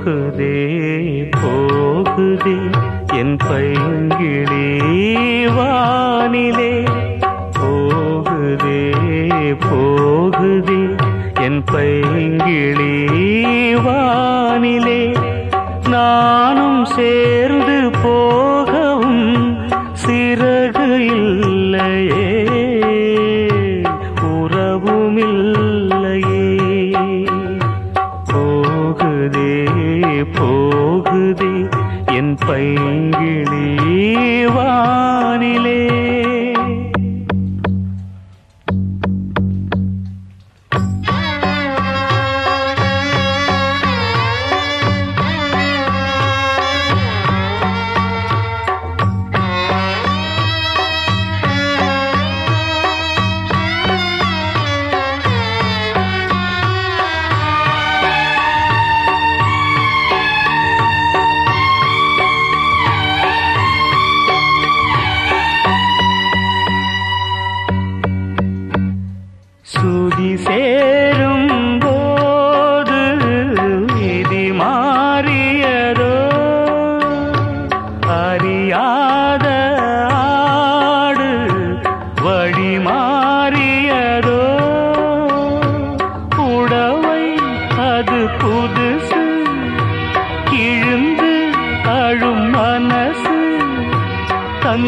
போகுதே போகுதே. என் பைங்கிழி வானிலே. போகுதே போகுதே. என் பைங்கிழி வானிலே. நானும் சேர் போகுதே என் பைங்கிளி வானிலே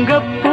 தங்கப்பூவே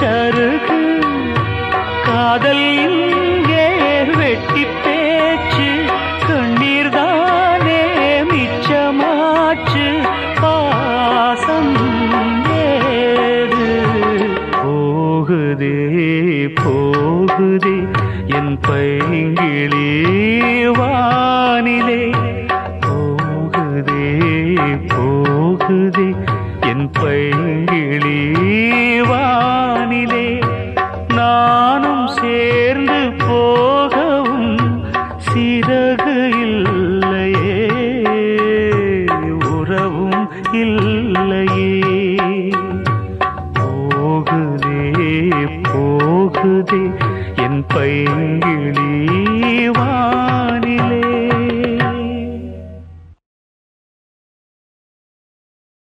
சருகு காதல் இங்கே வெட்டி பேச்சு. கண்ணீர் தானே மிச்சமாச்சு. பாசம் ஏது? போகுதே போகுதே என் பைங்கிளே. நானும் சேர்ந்து போகவும் சிறகு இல்லையே உறவும் இல்லையே. போகுதே போகுதே என் பைங்கிழி வா.